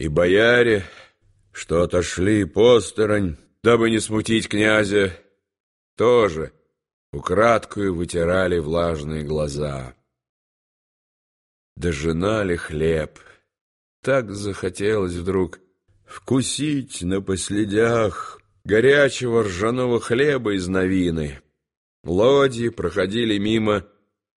И бояре, что отошли посторонь, дабы не смутить князя, тоже украдкою вытирали влажные глаза. Дожинали хлеб. Так захотелось вдруг вкусить на последях горячего ржаного хлеба из новины. Лодьи проходили мимо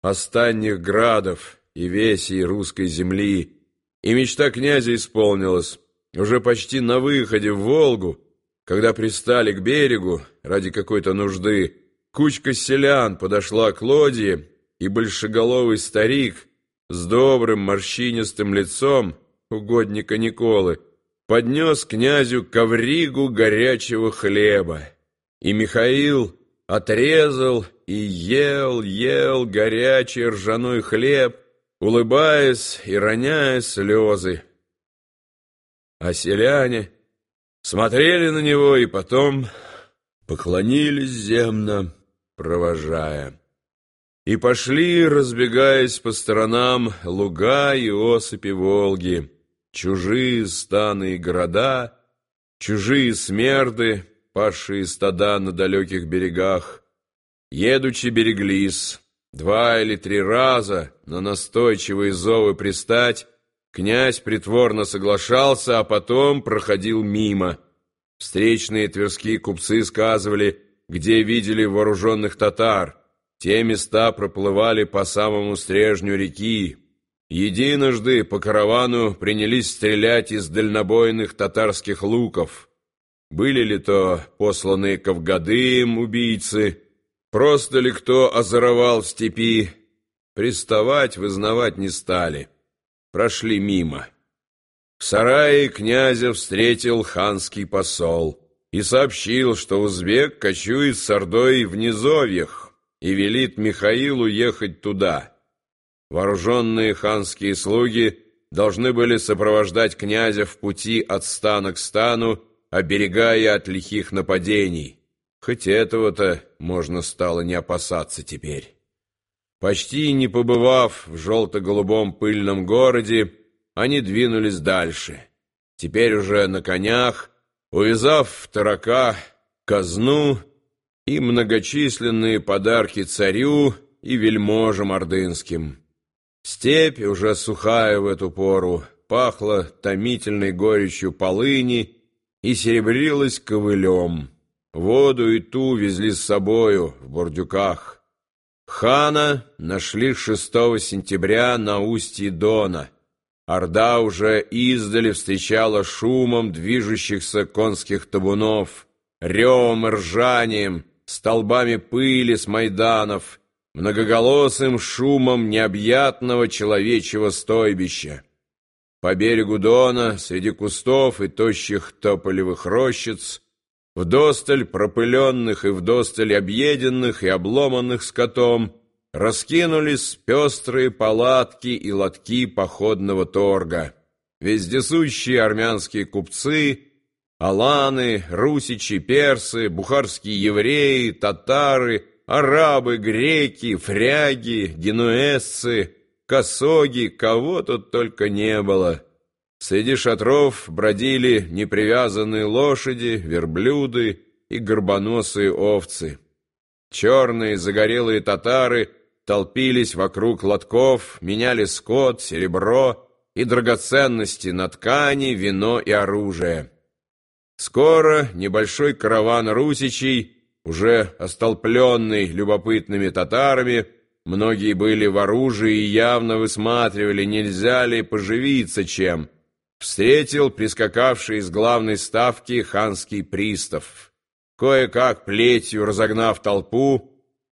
останних градов и весей русской земли, и мечта князя исполнилась. Уже почти на выходе в Волгу, когда пристали к берегу ради какой-то нужды, кучка селян подошла к лодье, и большеголовый старик с добрым морщинистым лицом угодника Николы поднес князю ковригу горячего хлеба. И Михаил отрезал и ел, ел горячий ржаной хлеб, улыбаясь и роняя слезы. А селяне смотрели на него и потом поклонились земно, провожая. И пошли, разбегаясь по сторонам, луга и осыпи Волги, чужие станы и города, чужие смерды, пасшие стада на далеких берегах, едучи береглись, Два или три раза на настойчивые зовы пристать князь притворно соглашался, а потом проходил мимо. Встречные тверские купцы сказывали, где видели вооруженных татар. Те места проплывали по самому стрежню реки. Единожды по каравану принялись стрелять из дальнобойных татарских луков. Были ли то посланные Кавгадым убийцы, Просто ли кто озоровал в степи, приставать, вызнавать не стали. Прошли мимо. В сарае князя встретил ханский посол и сообщил, что узбек кочует с Ордой в низовьях и велит Михаилу ехать туда. Вооруженные ханские слуги должны были сопровождать князя в пути от стана к стану, оберегая от лихих нападений. Хоть этого-то можно стало не опасаться теперь. Почти не побывав в желто-голубом пыльном городе, они двинулись дальше. Теперь уже на конях, увязав в тарака казну и многочисленные подарки царю и вельможам ордынским. Степь, уже сухая в эту пору, пахла томительной горечью полыни и серебрилась ковылем. Воду и ту везли с собою в бурдюках. Хана нашли 6 сентября на устье Дона. Орда уже издали встречала шумом движущихся конских табунов, ревом и ржанием, столбами пыли с майданов, многоголосым шумом необъятного человечьего стойбища. По берегу Дона, среди кустов и тощих тополевых рощиц, Вдосталь пропыленных и вдосталь объеденных и обломанных скотом раскинулись пестрые палатки и лотки походного торга. Вездесущие армянские купцы, аланы, русичи, персы, бухарские евреи, татары, арабы, греки, фряги, генуэзцы, косоги, кого тут только не было — Среди шатров бродили непривязанные лошади, верблюды и горбоносые овцы. Черные загорелые татары толпились вокруг лотков, меняли скот, серебро и драгоценности на ткани, вино и оружие. Скоро небольшой караван русичей, уже остолпленный любопытными татарами, многие были в оружии и явно высматривали, нельзя ли поживиться чем – встретил прискакавший из главной ставки ханский пристав. Кое-как плетью разогнав толпу,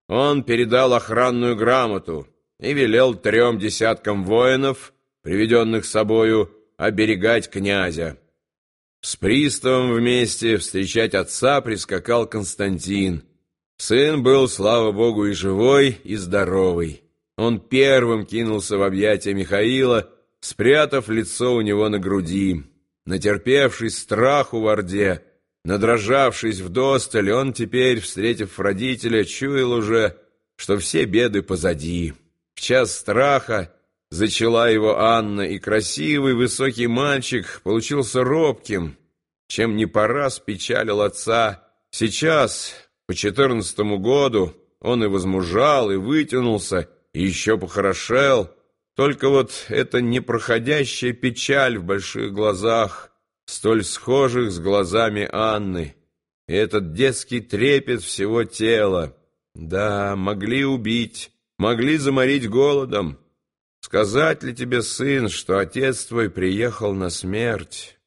он передал охранную грамоту и велел трем десяткам воинов, приведенных с собою, оберегать князя. С приставом вместе встречать отца прискакал Константин. Сын был, слава богу, и живой, и здоровый. Он первым кинулся в объятия Михаила, спрятав лицо у него на груди. Натерпевшись страху в Орде, надрожавшись вдосталь, он теперь, встретив родителя, чуял уже, что все беды позади. В час страха зачала его Анна, и красивый высокий мальчик получился робким, чем не пора спечалил отца. Сейчас, по четырнадцатому году, он и возмужал, и вытянулся, и еще похорошел. Только вот эта непроходящая печаль в больших глазах, столь схожих с глазами Анны, и этот детский трепет всего тела. Да, могли убить, могли заморить голодом. Сказать ли тебе, сын, что отец твой приехал на смерть?